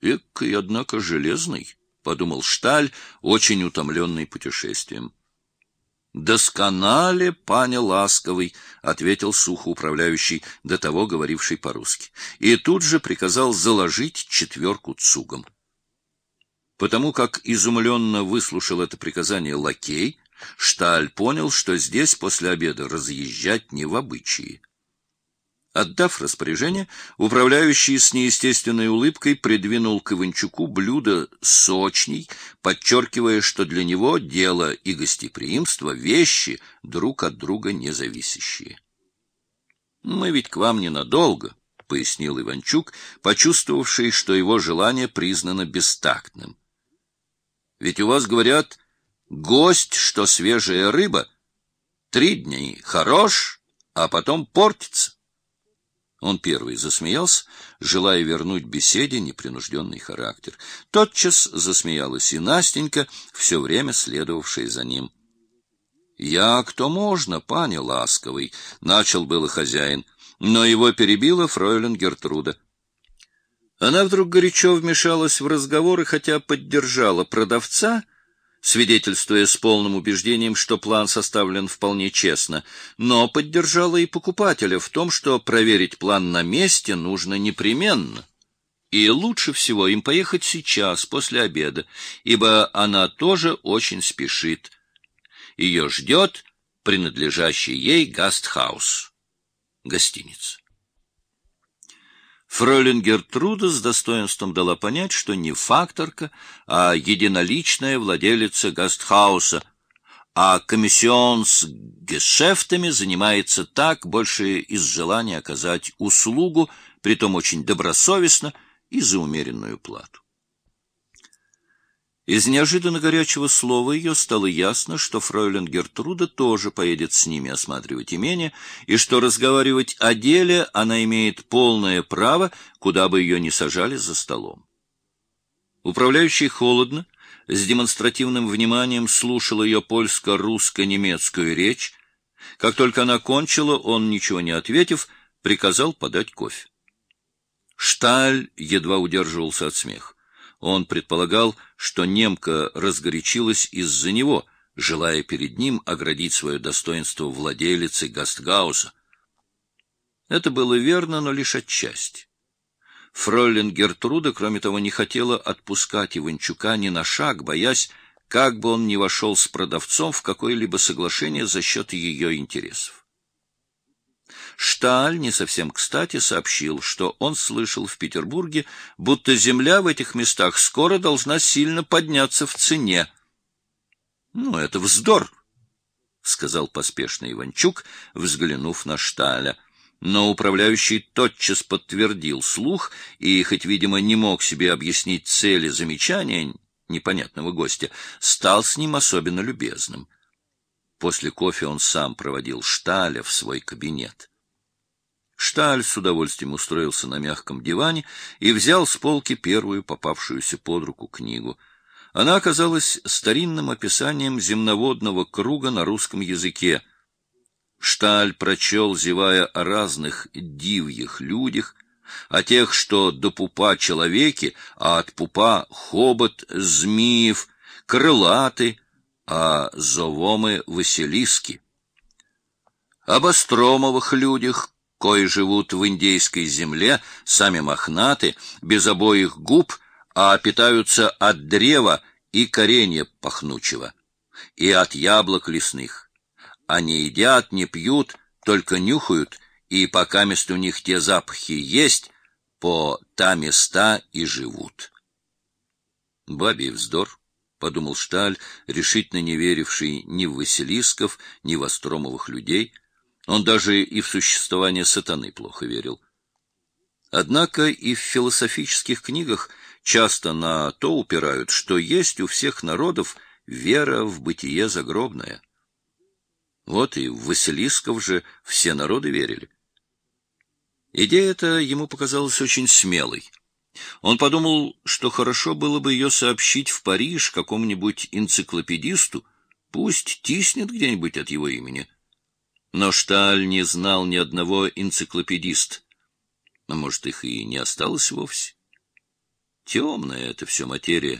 Экой, однако, железный, — подумал Шталь, очень утомленный путешествием. — Досконале, паня ласковый, — ответил сухо управляющий, до того говоривший по-русски, и тут же приказал заложить четверку цугом. Потому как изумленно выслушал это приказание лакей, Шталь понял, что здесь после обеда разъезжать не в обычае. Отдав распоряжение, управляющий с неестественной улыбкой придвинул к Иванчуку блюдо сочней, подчеркивая, что для него дело и гостеприимство — вещи, друг от друга независящие. — Мы ведь к вам ненадолго, — пояснил Иванчук, почувствовавший, что его желание признано бестактным. — Ведь у вас, говорят, гость, что свежая рыба, три дня хорош, а потом портится. Он первый засмеялся, желая вернуть беседе непринужденный характер. Тотчас засмеялась и Настенька, все время следовавшая за ним. — Я кто можно, паня ласковый, — начал было хозяин, но его перебила фройлен Гертруда. Она вдруг горячо вмешалась в разговор и хотя поддержала продавца, — свидетельствуя с полным убеждением, что план составлен вполне честно, но поддержала и покупателя в том, что проверить план на месте нужно непременно. И лучше всего им поехать сейчас, после обеда, ибо она тоже очень спешит. Ее ждет принадлежащий ей гастхаус, гостиница. Фройлен Гертруда с достоинством дала понять, что не факторка, а единоличная владелица гастхауса, а комиссион с гешефтами занимается так больше из желания оказать услугу, притом очень добросовестно и за умеренную плату. Из неожиданно горячего слова ее стало ясно, что фройлен Гертруда тоже поедет с ними осматривать имение, и что разговаривать о деле она имеет полное право, куда бы ее ни сажали за столом. Управляющий холодно, с демонстративным вниманием слушал ее польско-русско-немецкую речь. Как только она кончила, он, ничего не ответив, приказал подать кофе. Шталь едва удерживался от смеха. Он предполагал, что немка разгорячилась из-за него, желая перед ним оградить свое достоинство владелицы Гастгауса. Это было верно, но лишь отчасти. Фройлен Гертруда, кроме того, не хотела отпускать Иванчука ни на шаг, боясь, как бы он ни вошел с продавцом в какое-либо соглашение за счет ее интересов. Шталь не совсем кстати сообщил, что он слышал в Петербурге, будто земля в этих местах скоро должна сильно подняться в цене. — Ну, это вздор, — сказал поспешный Иванчук, взглянув на Шталя. Но управляющий тотчас подтвердил слух и, хоть, видимо, не мог себе объяснить цели замечания непонятного гостя, стал с ним особенно любезным. После кофе он сам проводил Шталя в свой кабинет. Шталь с удовольствием устроился на мягком диване и взял с полки первую попавшуюся под руку книгу. Она оказалась старинным описанием земноводного круга на русском языке. Шталь прочел, зевая о разных дивьих людях, о тех, что до пупа человеки, а от пупа хобот, змеев, крылаты, а зовомы Василиски. Об остромовых людях, кои живут в индейской земле, сами мохнаты, без обоих губ, а питаются от древа и коренья пахнучего, и от яблок лесных. Они едят, не пьют, только нюхают, и пока мест у них те запахи есть, по та места и живут. Бабий вздор, — подумал Шталь, решительно не веривший ни в Василисков, ни в Остромовых людей — он даже и в существование сатаны плохо верил. Однако и в философических книгах часто на то упирают, что есть у всех народов вера в бытие загробное. Вот и в Василисков же все народы верили. Идея эта ему показалась очень смелой. Он подумал, что хорошо было бы ее сообщить в Париж какому-нибудь энциклопедисту, пусть тиснет где-нибудь от его имени — но Шталь не знал ни одного энциклопедиста. А может, их и не осталось вовсе? Темная это все материя.